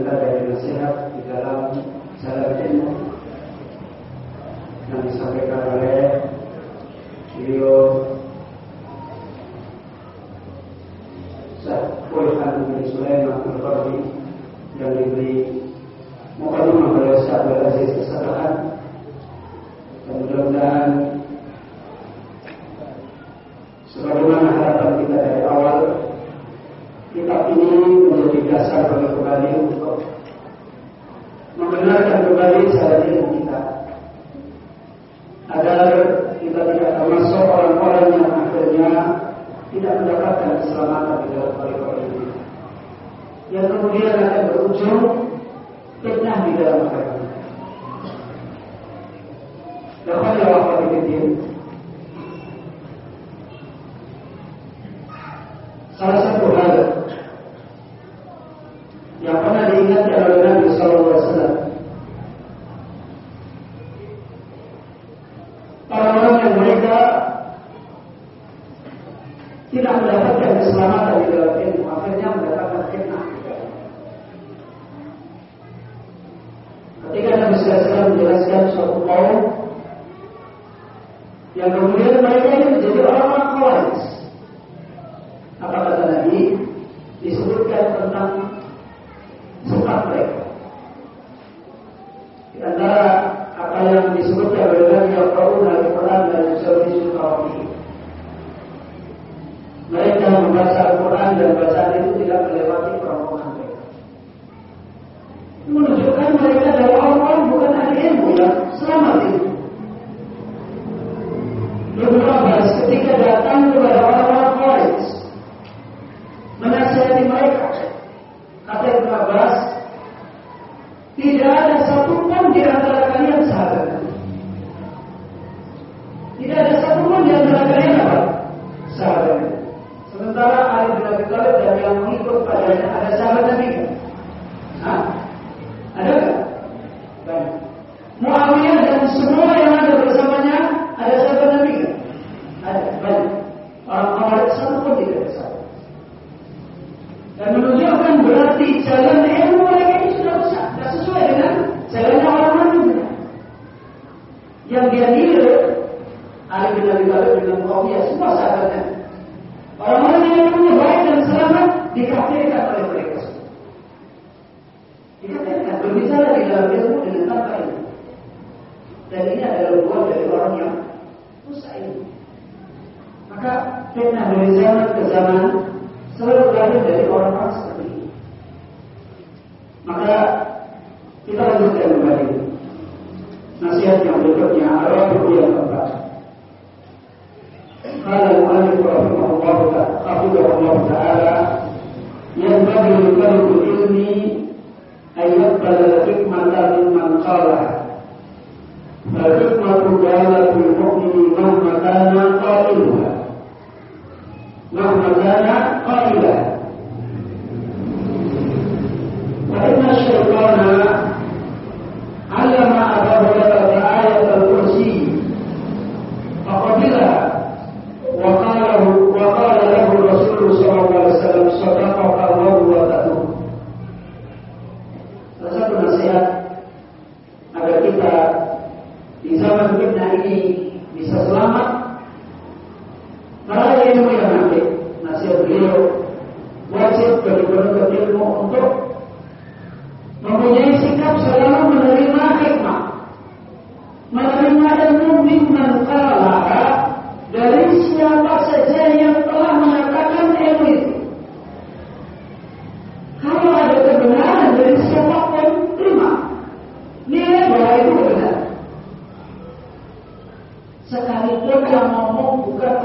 Kita dari nasihat di dalam cara ilmu yang disampaikan oleh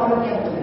Lord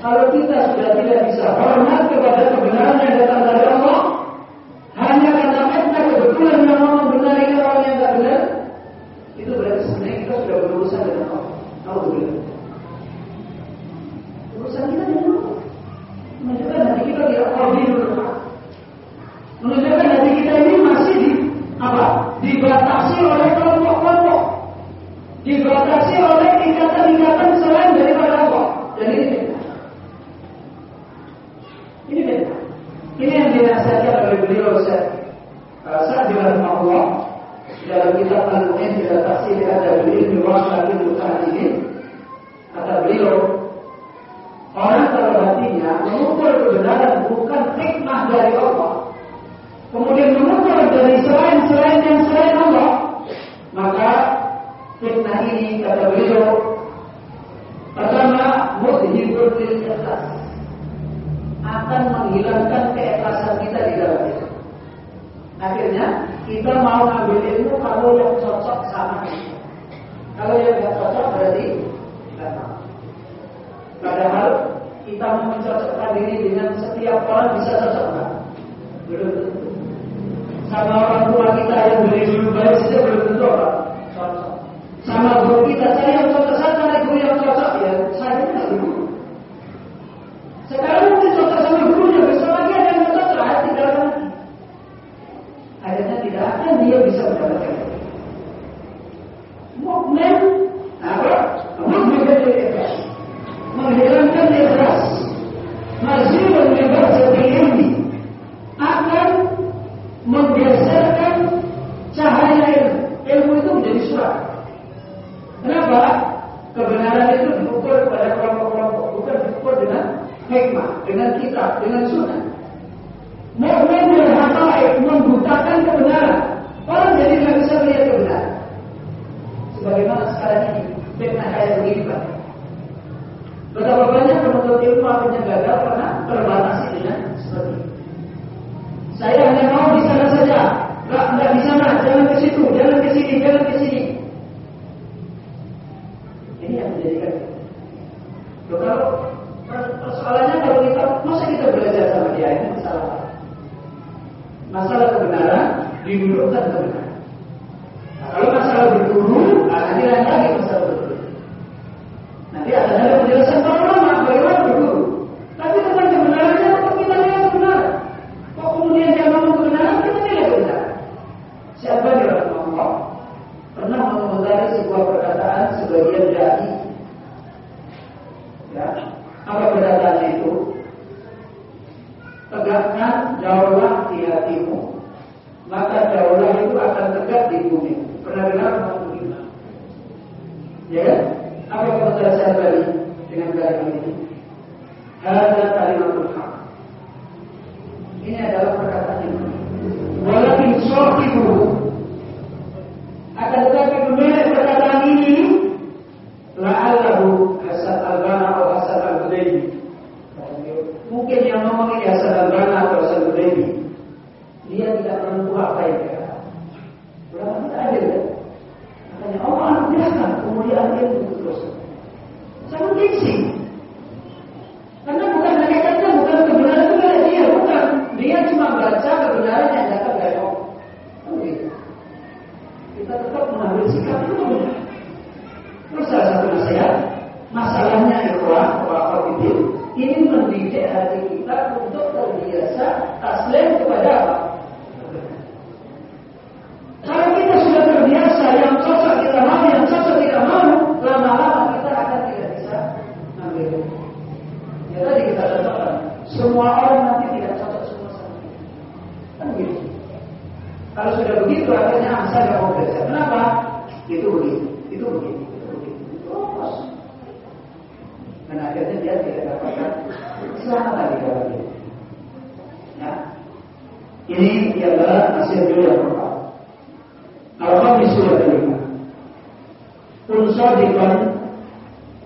Kalau kita sudah tidak bisa hormat kepada kebenaran yang datang dari Allah, hanya karena kita kebetulan memang membenarkan orang yang tak benar, itu berarti sebenarnya kita sudah berurusan dengan Allah. Alhamdulillah. Berapa banyak penuntut ilmu akhirnya gagal karena terbatasi dengan seperti. Saya hanya mau di sana saja, nggak nggak di sana, jangan ke situ, jangan ke sini, jangan ke sini. Ini yang menjadikan. Loh, kalau persoalannya kalau kita masa kita belajar sama dia ini masalah masalah kebenaran didudukkan kebenaran. Nah, kalau masalah berguru, nah, nanti lain lagi masalah Dan akhirnya dia tidak dapatkan selamat lagi dalam hidup. Nah, ya. ini adalah hasil beliau yang pertama. Al-Qami surah kelima. Kun sadiqan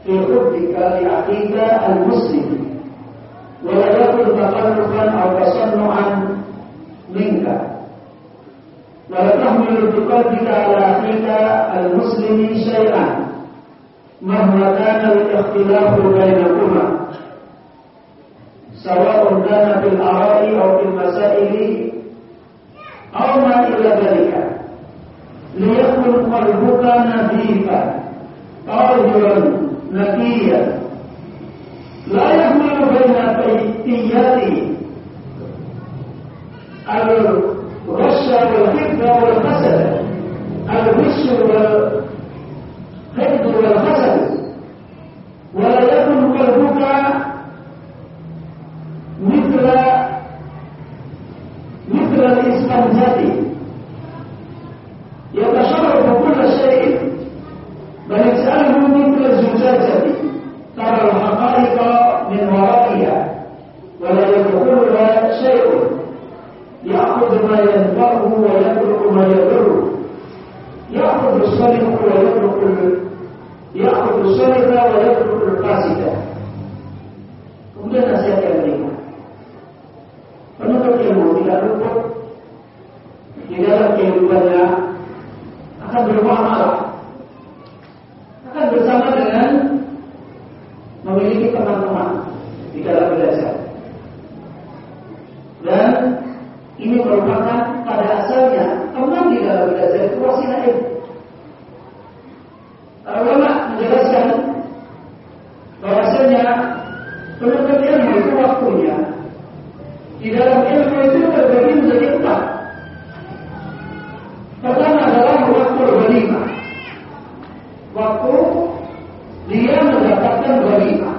fi hubbika al-muslim. Walaupun la yakun taqarruban aw no'an minka. Wa la tahmilu biqalbika al muslim syai'an. مهما كان الاختلاف بينكما سواء كان في الاراء او في المسائل او ما الى ذلك ليكن قلبك نظيفا طاهرا نقيا لا يحمل بين تيار الرش والحقد والحسد الغش وال يكبر الحسد ولا tampoco, digamos, la de arriba.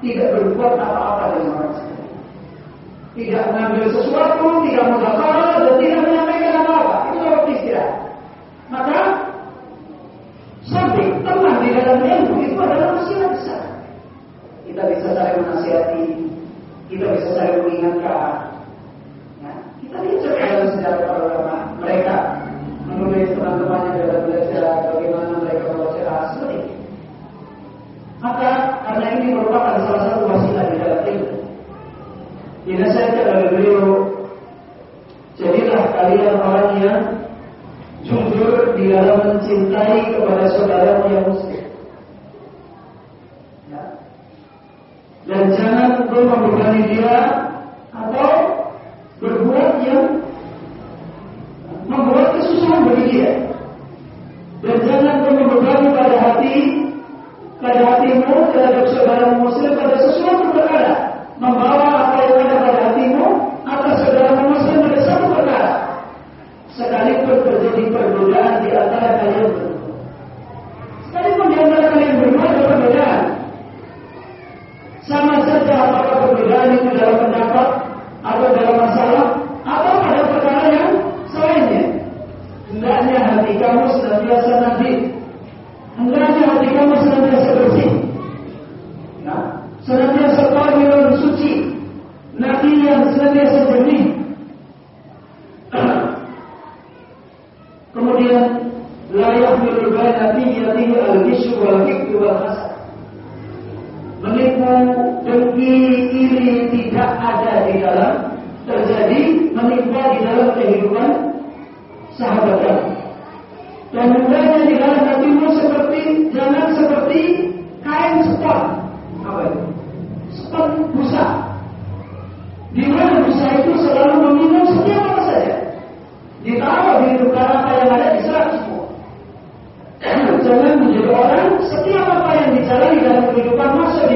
tidak berbuat apa-apa dengan orang sekalian. Tidak mengambil sesuatu, tidak mudahkan, dan tidak menyampaikan apa-apa. Itu waktu istirahat. Maka sampai teman di dalam ilmu itu adalah manusia besar. Kita bisa saling menasihati, kita bisa saling mengingatkan, vayamos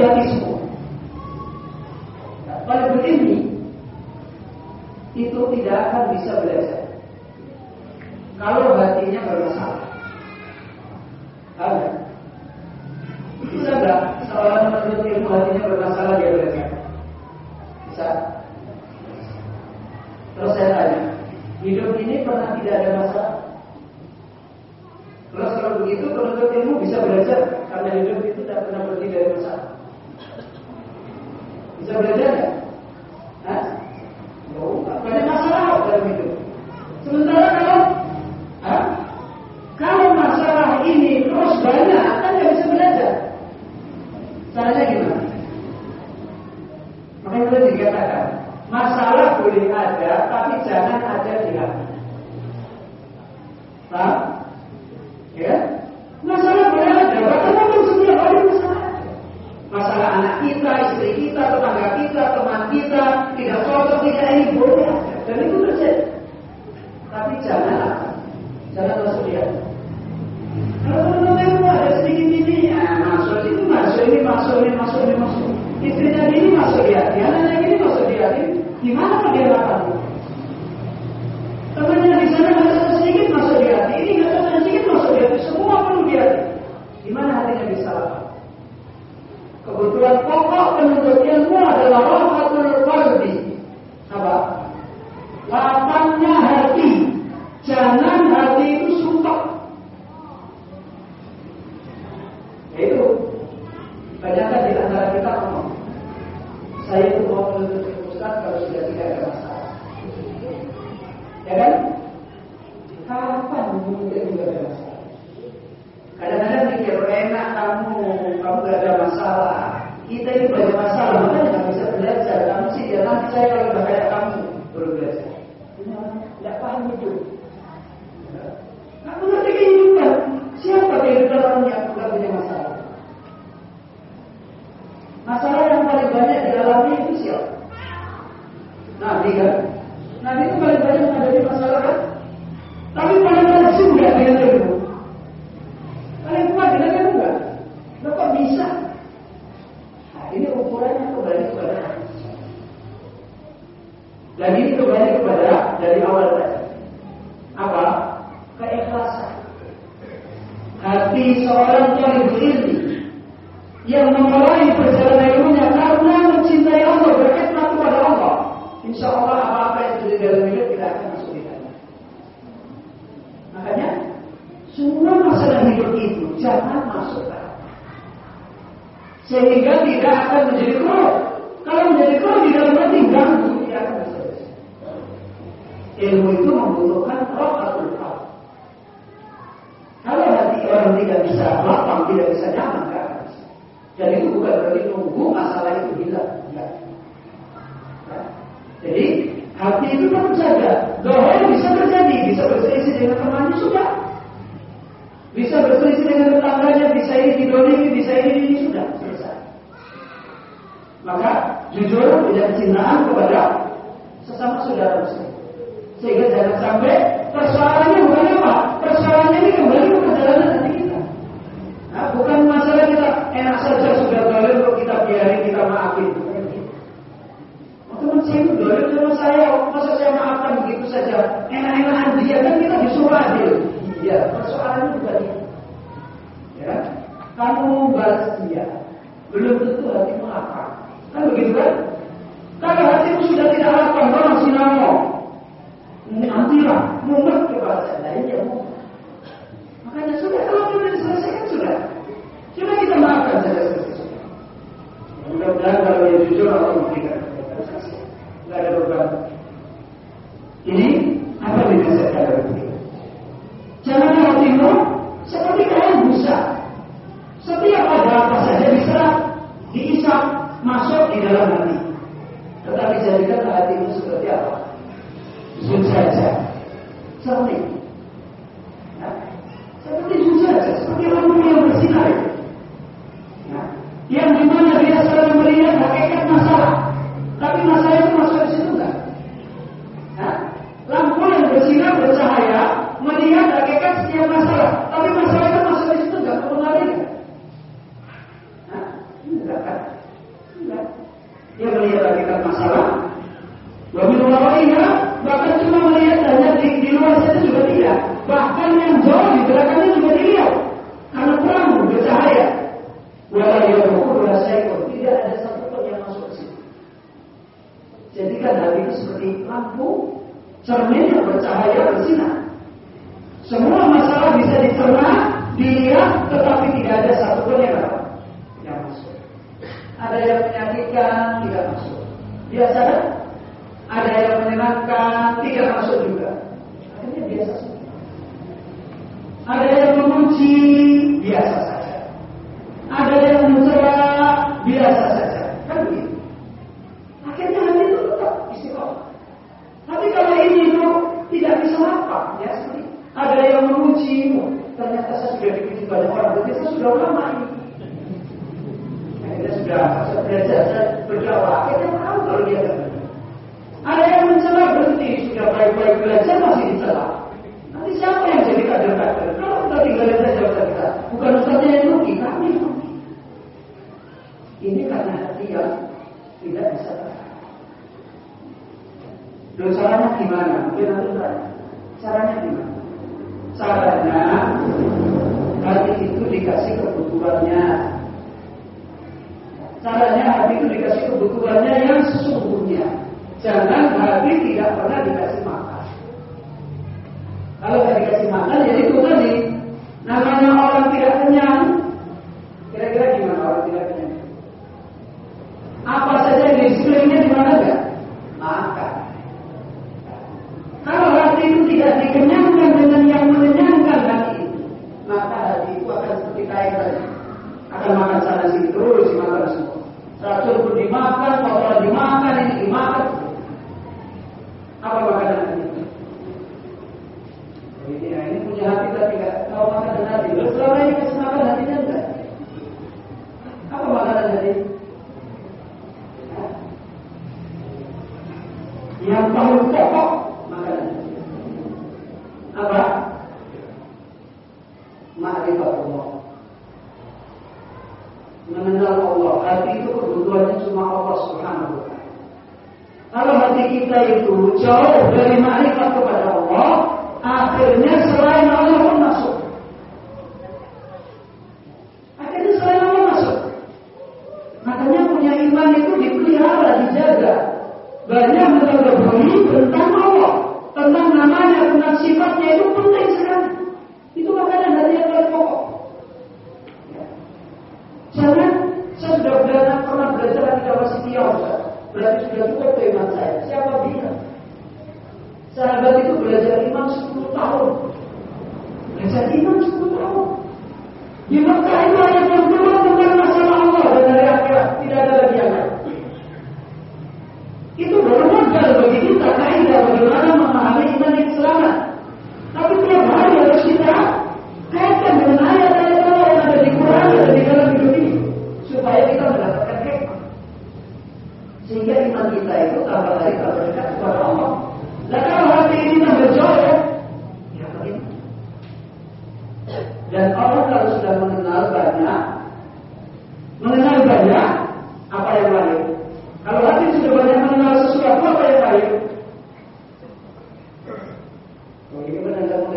hati semua. Nah, pada begini itu tidak akan bisa belajar. Kalau hatinya bermasalah. ada? bisa nggak seorang menuntut ilmu hatinya bermasalah dia belajar? Bisa. Terus saya tanya, hidup ini pernah tidak ada masalah? Terus kalau begitu penuntut ilmu bisa belajar karena hidup itu tidak pernah berhenti dari masalah. فبدأنا 在哪里？在哪里？现在在哪里？公司隔壁啊？你去查一查，找你。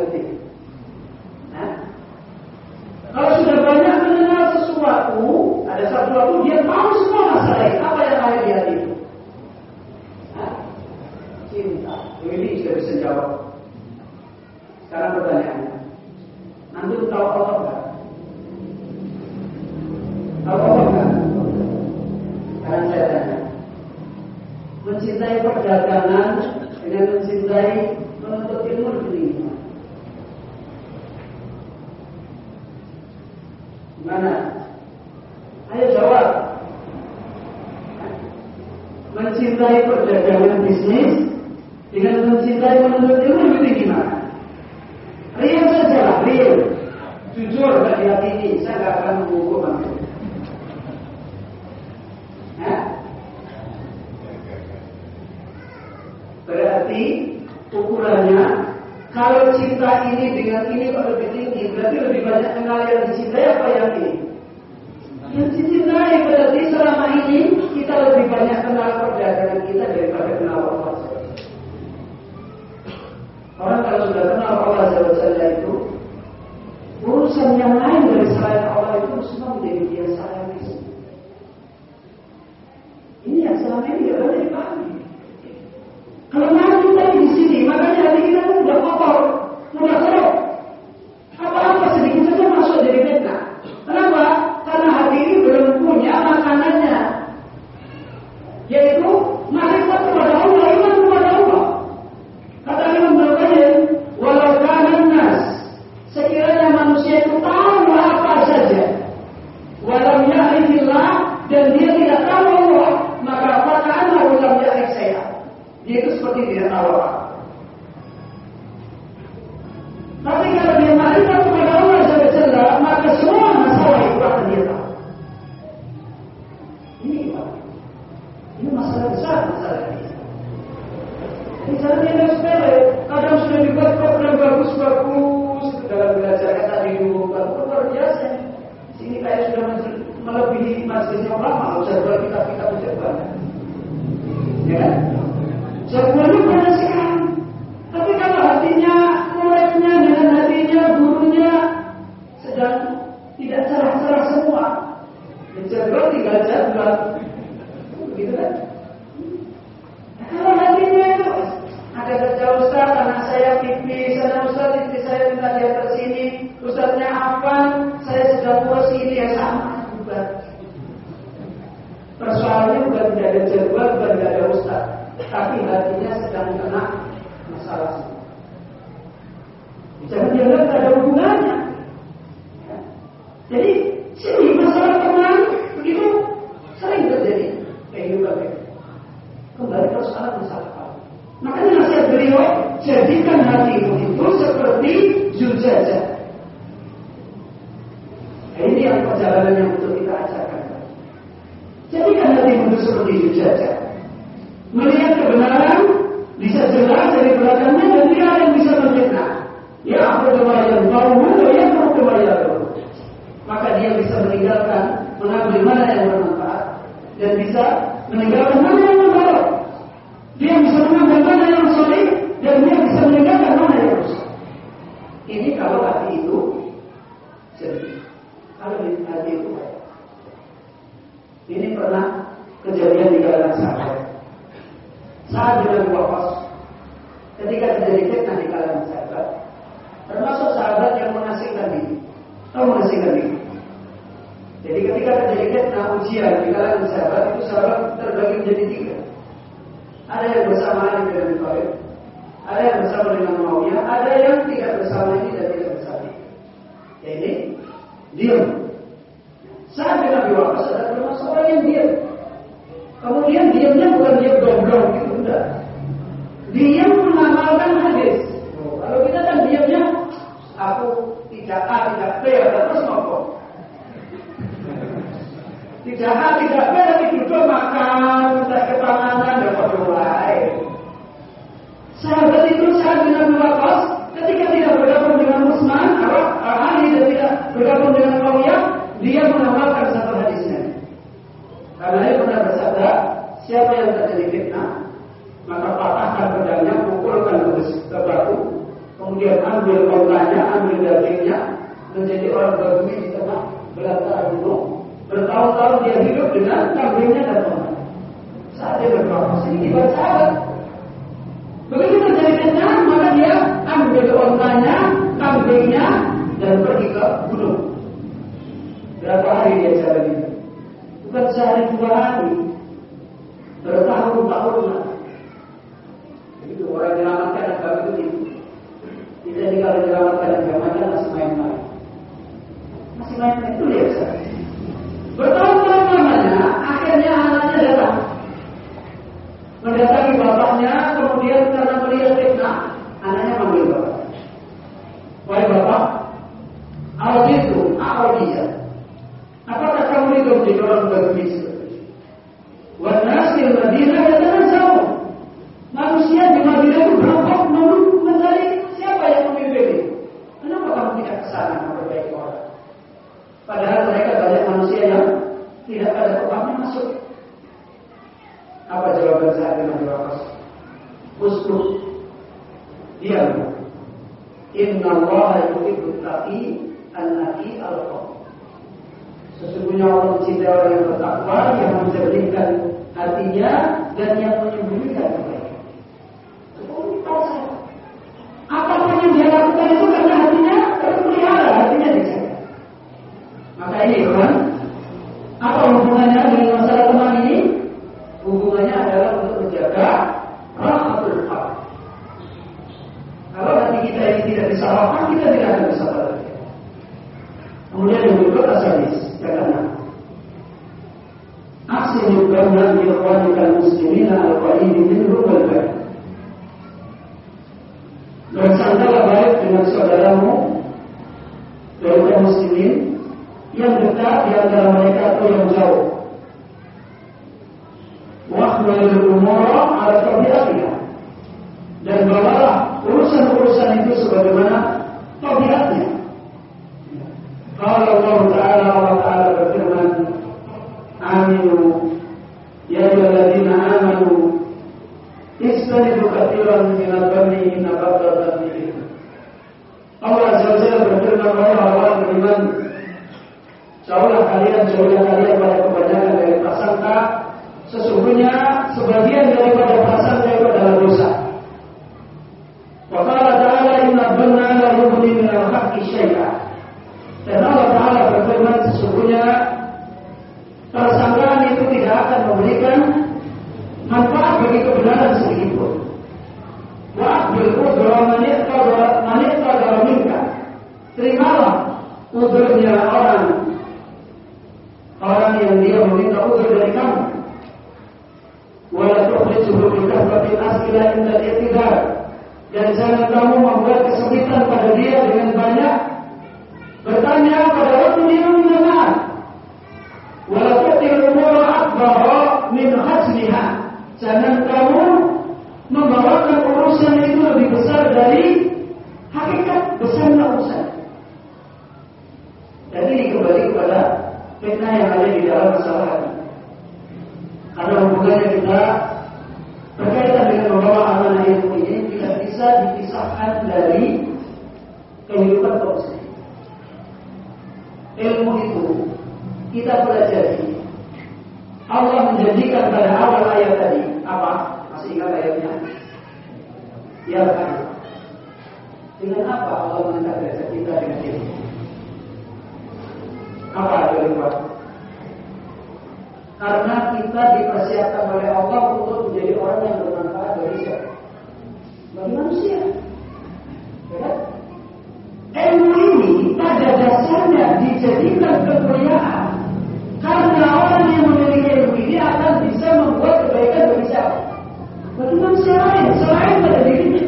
detik. Kalau sudah banyak mendengar sesuatu, ada sesuatu dia tahu Jangan tidak boleh tidur makan, tidak panganan, dapat ular. sarapan kita tidak akan bisa. Kemudian yang kedua asalis, yang keenam. Ahsin karena ikhwanika muslimin al-qaidi minhum wal baik. Baik dengan saudaramu dari kaum muslimin yang dekat di antara mereka atau yang jauh. Wahwalil umur ala tabiatnya dan bawalah sebagaimana tabiatnya. Kalau Allah Taala wa Taala berfirman, Aminu ya ayyuhalladzina Aminu, istanibu katsiran min al-dhanni inna ba'da berani. Allah Azza wa Jalla berfirman kepada beriman, jauhlah kalian, jauhlah kalian pada kebanyakan dari prasangka, sesungguhnya sebagian daripada prasangka itu adalah dosa. من حق الشيء Ya kan? dengan apa Allah menangkap derajat kita dengan ilmu apa yang dibuat karena kita dipersiapkan oleh Allah untuk menjadi orang yang bermanfaat bagi siapa bagi manusia ya? Kan? ilmu ini pada dasarnya dijadikan kemuliaan karena orang yang memiliki ilmu ini akan bisa membuat Bakın ben şey var ya, şey var ya böyle dedim ki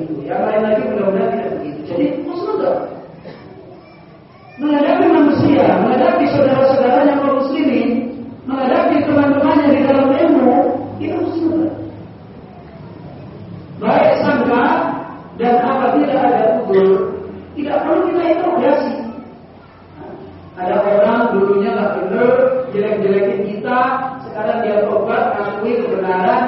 begitu. Yang lain lagi mudah-mudahan tidak begitu. Jadi musnah menghadapi manusia, menghadapi saudara-saudara yang non muslimin, menghadapi teman-temannya di dalam ilmu, itu musnah. Baik sangka dan apa tidak ada ukur tidak perlu kita interogasi. Ada orang dulunya nggak benar, jelek-jelekin kita, sekarang dia tobat, akui kebenaran,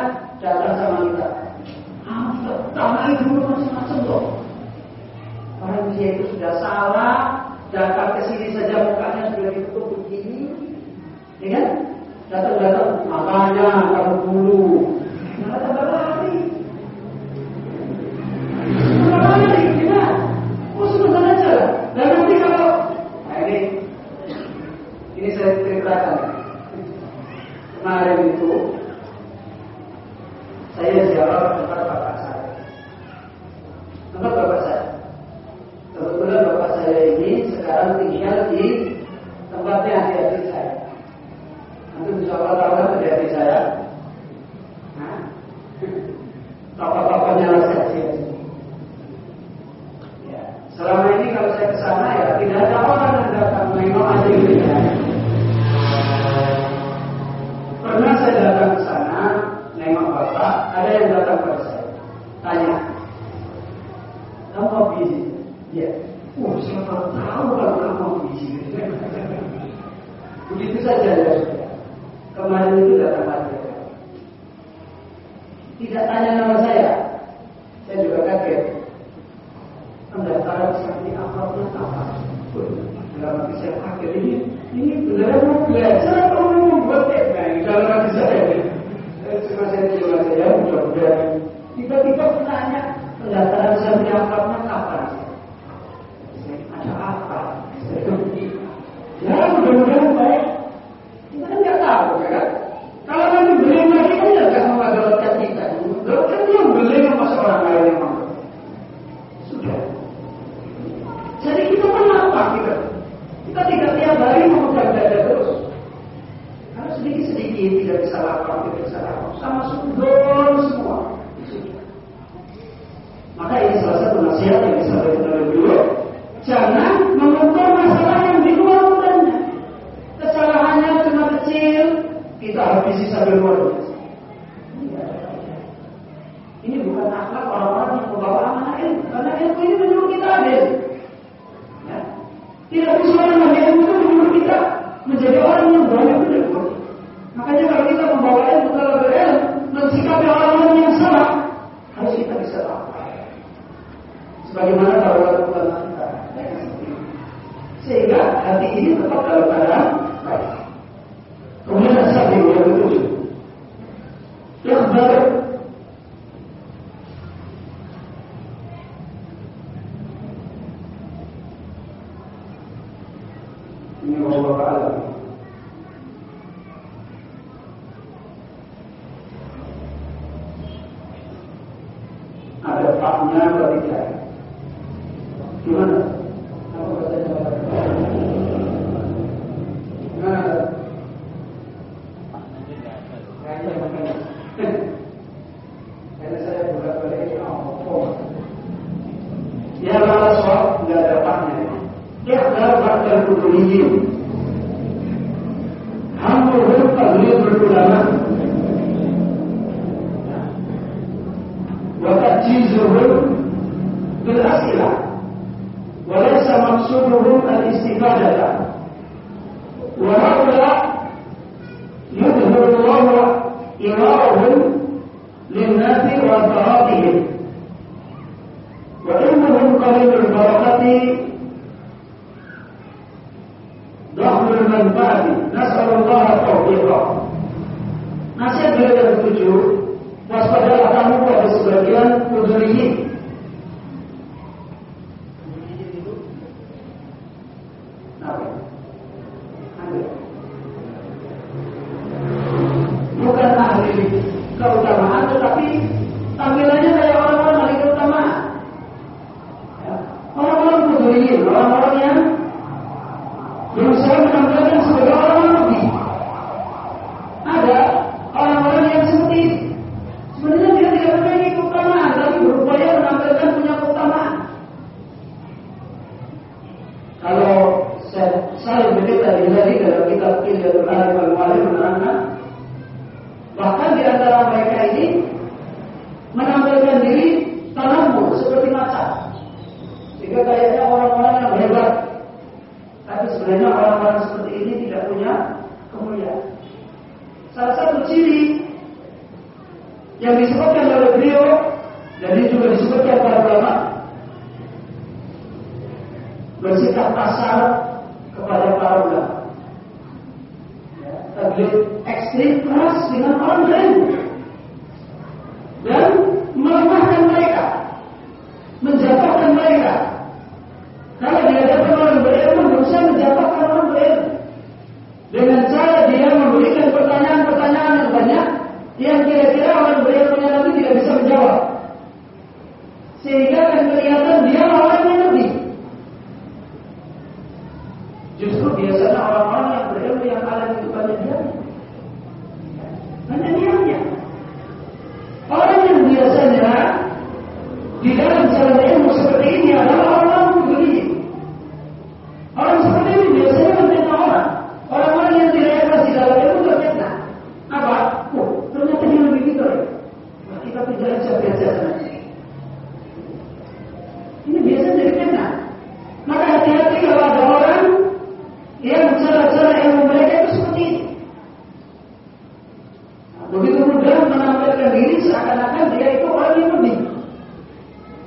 ini seakan-akan dia itu orang yang lebih.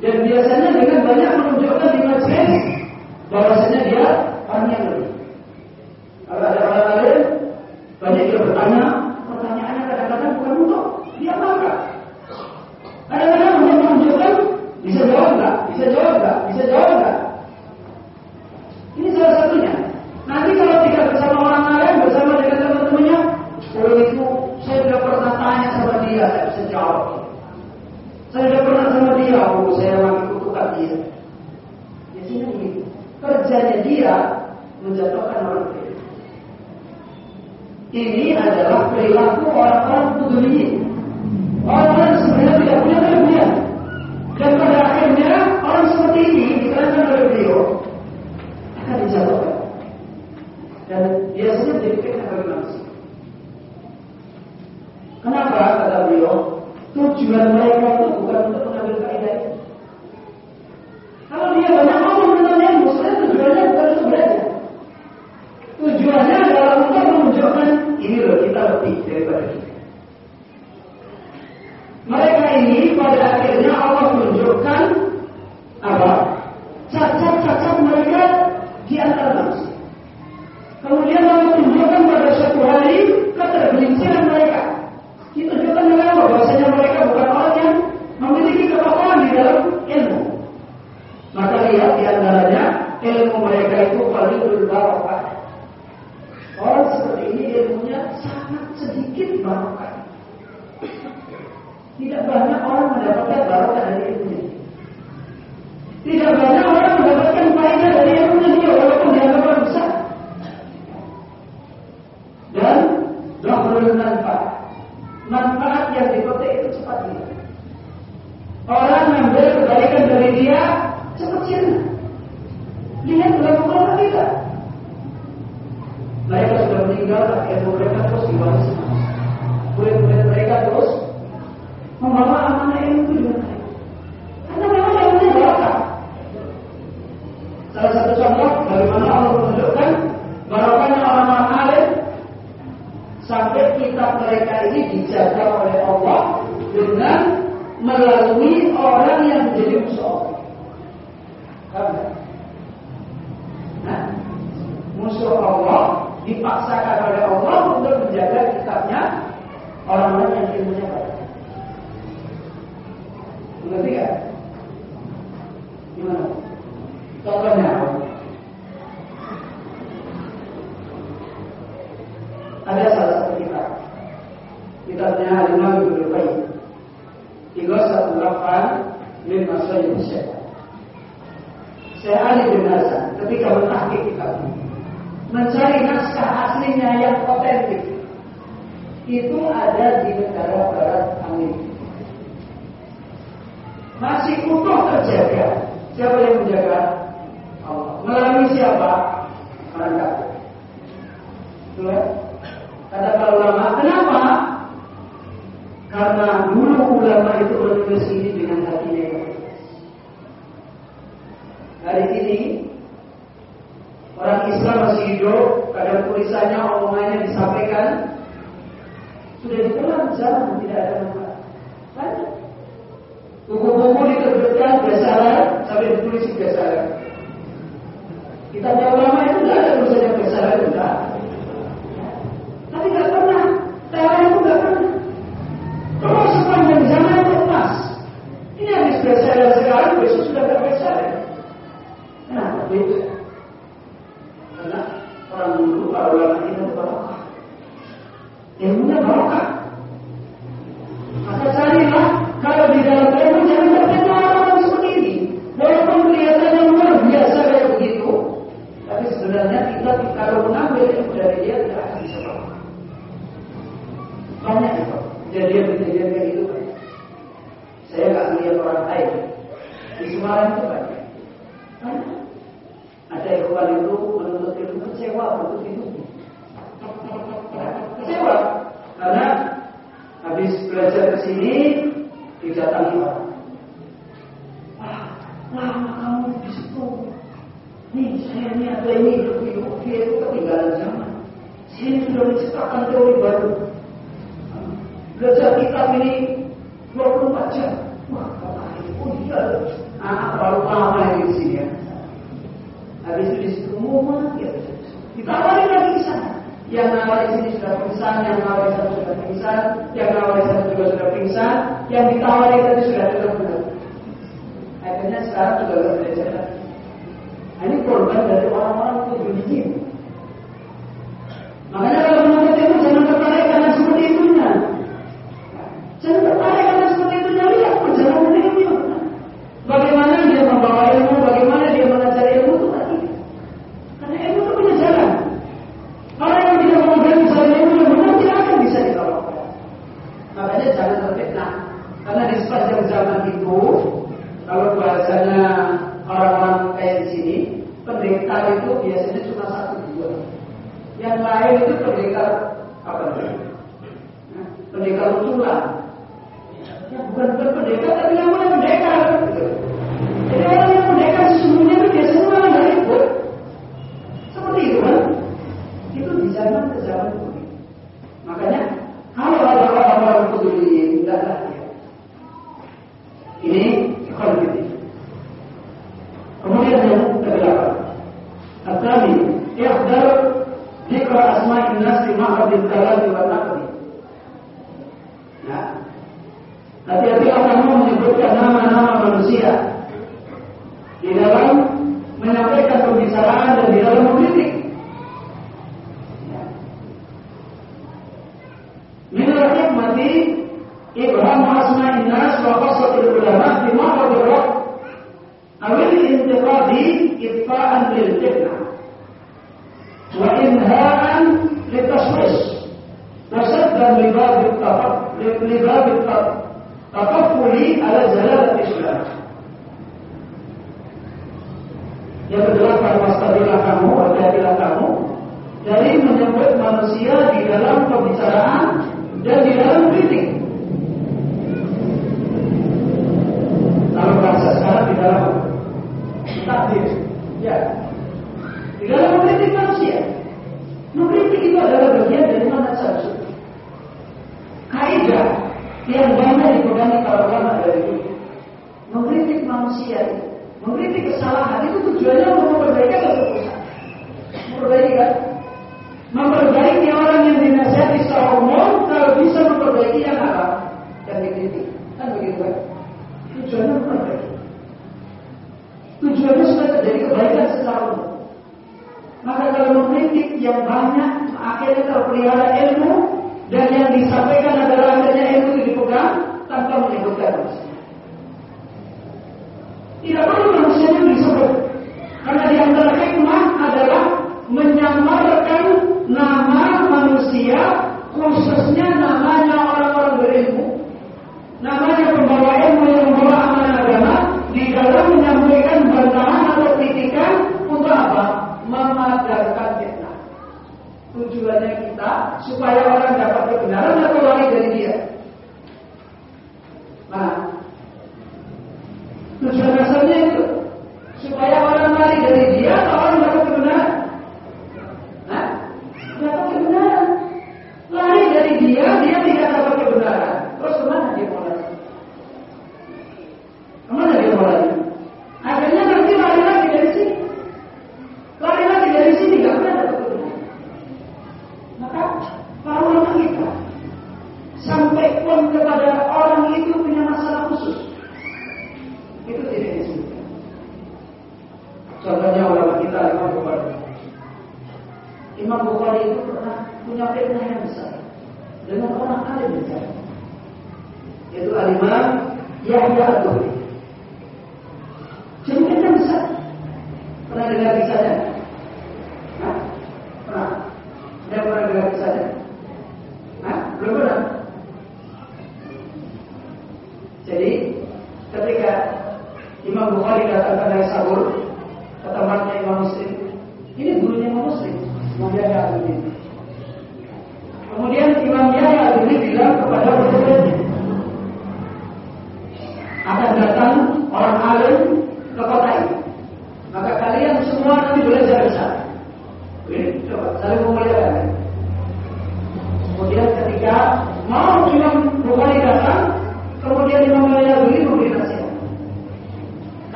Dan biasanya dengan banyak Entendeu? Entendeu? Nabi Ibrahim Hasna Inas Wafat Sotil Ulama Lima Kodoro Awil Intiqadi Ibtaan Lil Jibna Wa Inhaan Litaswis Tasad dan Liba Bittafak Liba Bittafak Takafuli Ala Zalat Islam Yang kedua Karmastadilah kamu Adilah kamu Dari menyebut manusia Di dalam pembicaraan dan di dalam kritik. Kalau bahasa sekarang di dalam takdir, ya. Di dalam mengkritik manusia, mengkritik itu adalah bagian dari mana saja. Kaidah yang banyak dipegangi para ulama dari itu, mengkritik manusia, mengkritik kesalahan itu tujuannya untuk mencapai yang besar dengan orang alim besar. yaitu alimah Yahya Abdul. Jaminan besar. Pernah dengar sana.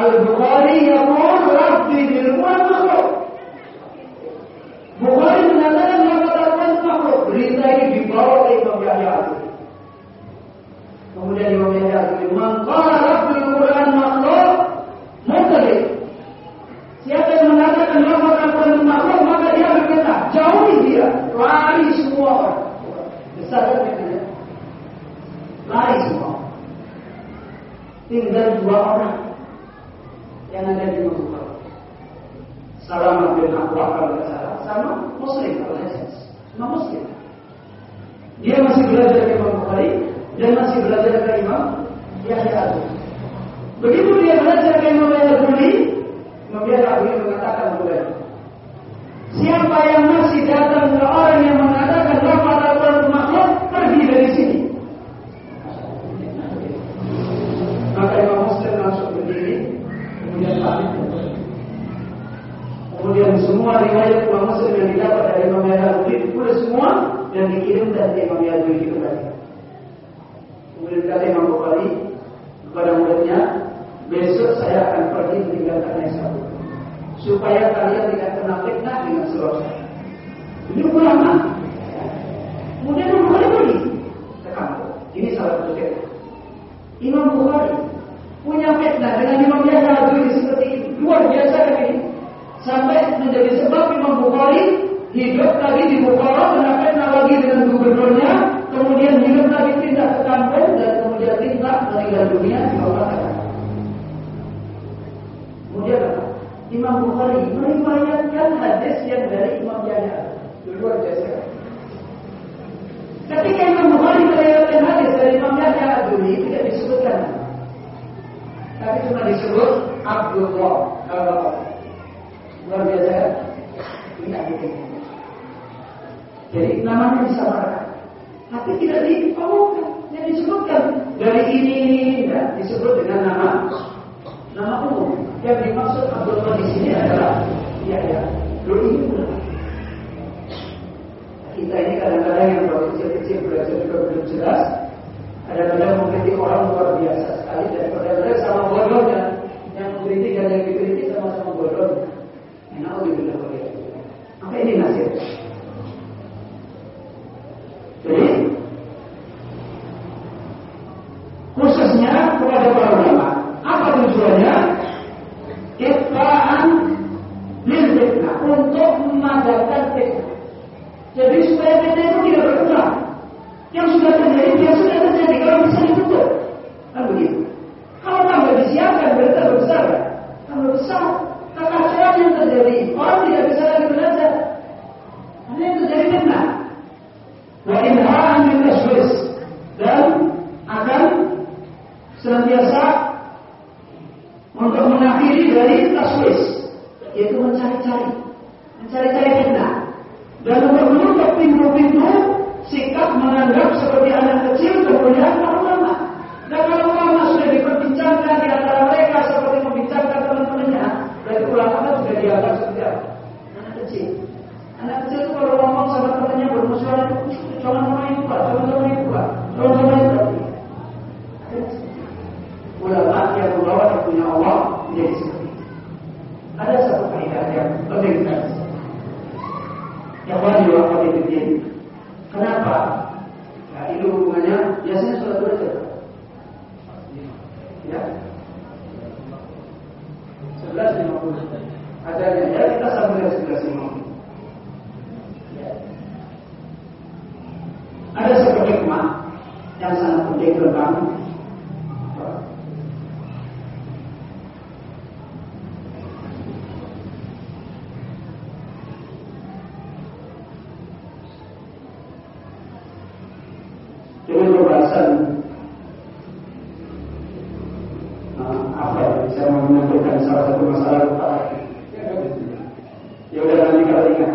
البخاري يقول ربي بالمنخر بخاري begitu dia belajar ilmu Yang dimaksud abdullah di sini adalah ya ya, lu ini Kita ini kadang-kadang yang baru kecil-kecil belajar juga belum jelas. Kadang-kadang mengkritik orang luar biasa sekali dan kadang-kadang sama bodohnya. Yang mengkritik dan yang dikritik sama-sama bodohnya. Enak udah bilang oh, iya. Apa ini nasib? apa ya, saya mau menyampaikan salah satu masalah. Ya udah nanti kalau ingat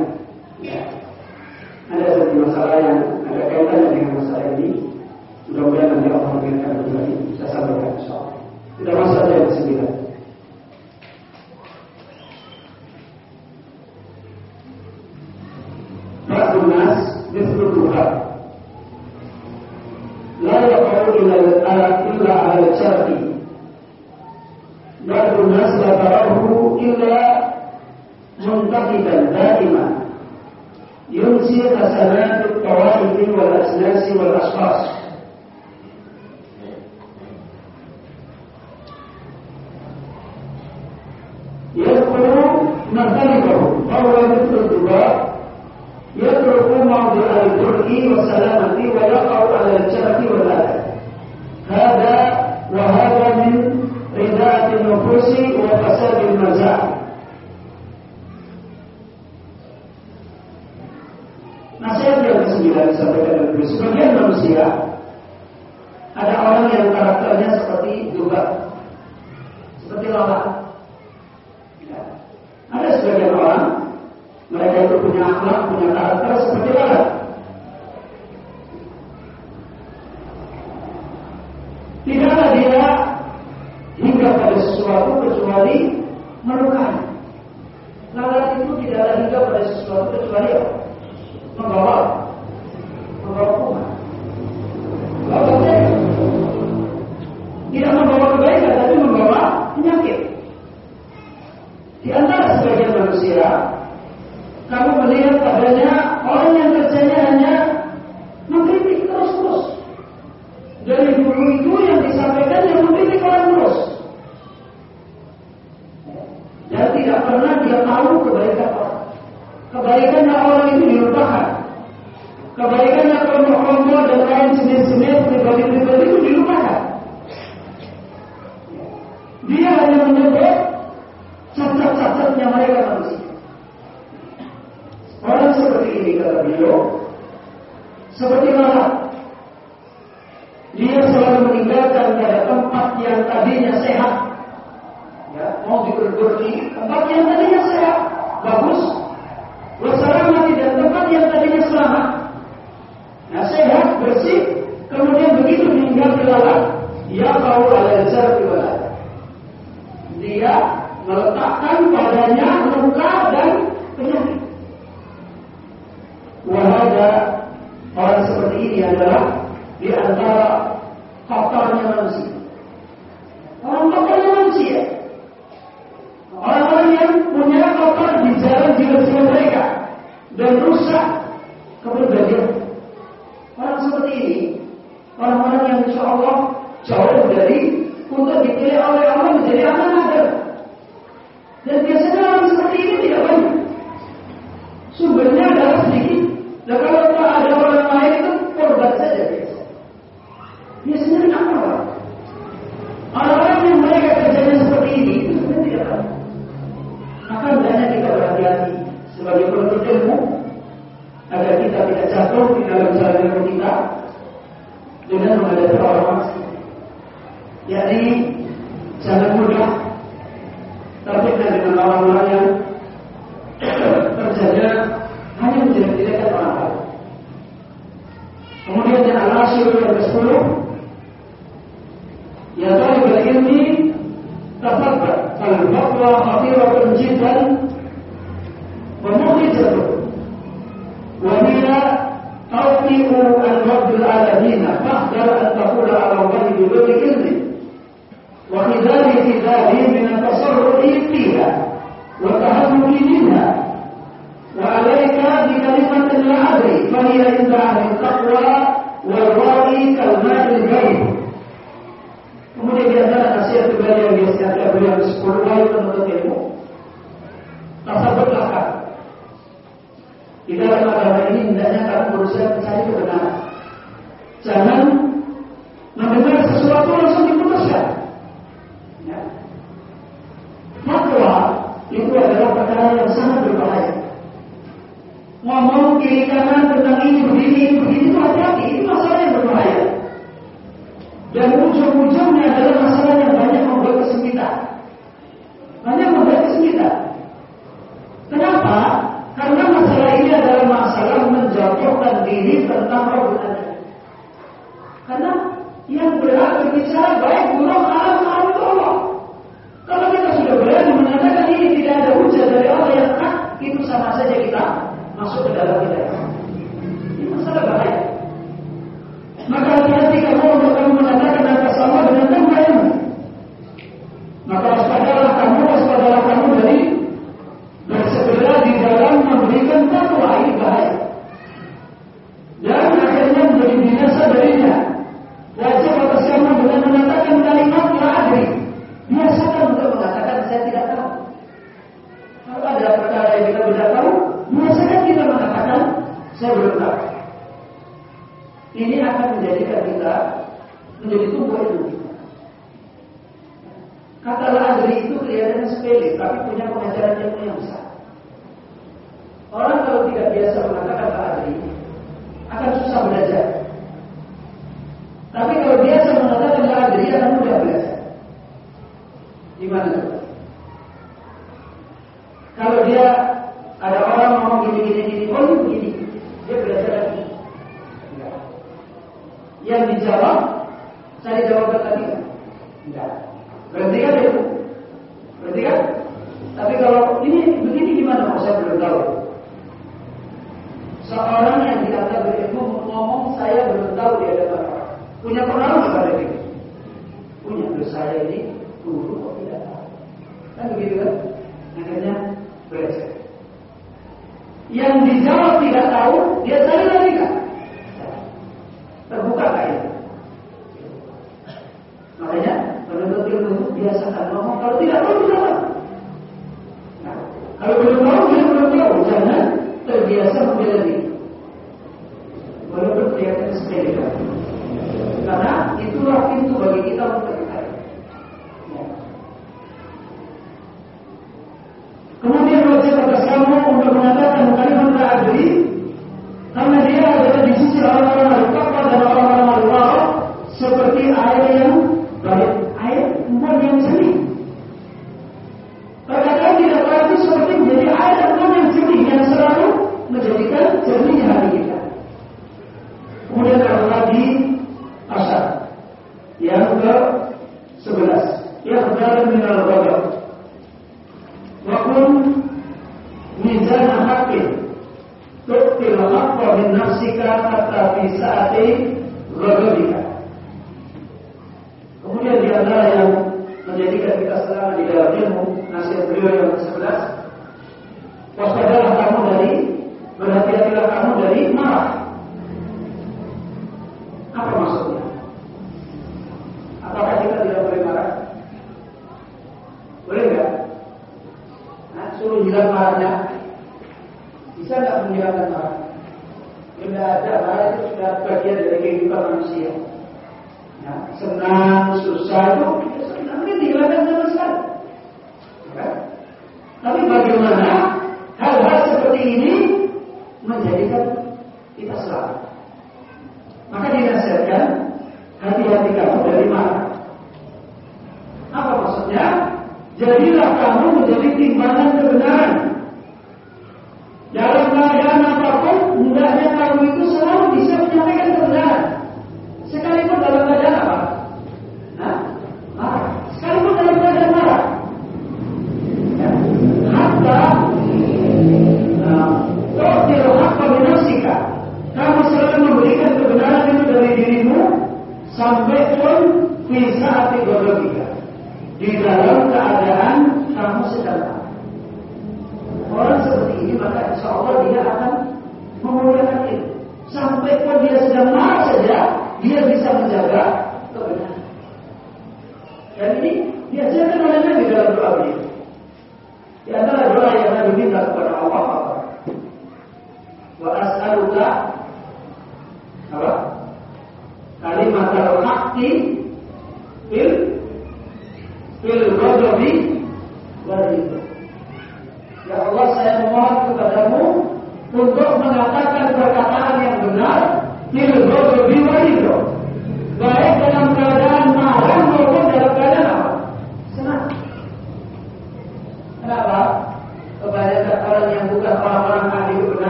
meninggal mati gaib. Kemudian dia antara nasihat kepada yang biasa ada harus sepuluh kali menuntut ilmu. Rasa berkelakar. Di dalam agama ini hendaknya kamu berusaha mencari kebenaran. Jangan mendengar sesuatu langsung diputuskan. Ya. Fatwa itu adalah perkara yang sangat berbahaya. Ngomong kiri kanan tentang ini begini begini itu hati-hati itu masalah dan ujung-ujungnya adalah masalah yang banyak membuat kesempitan.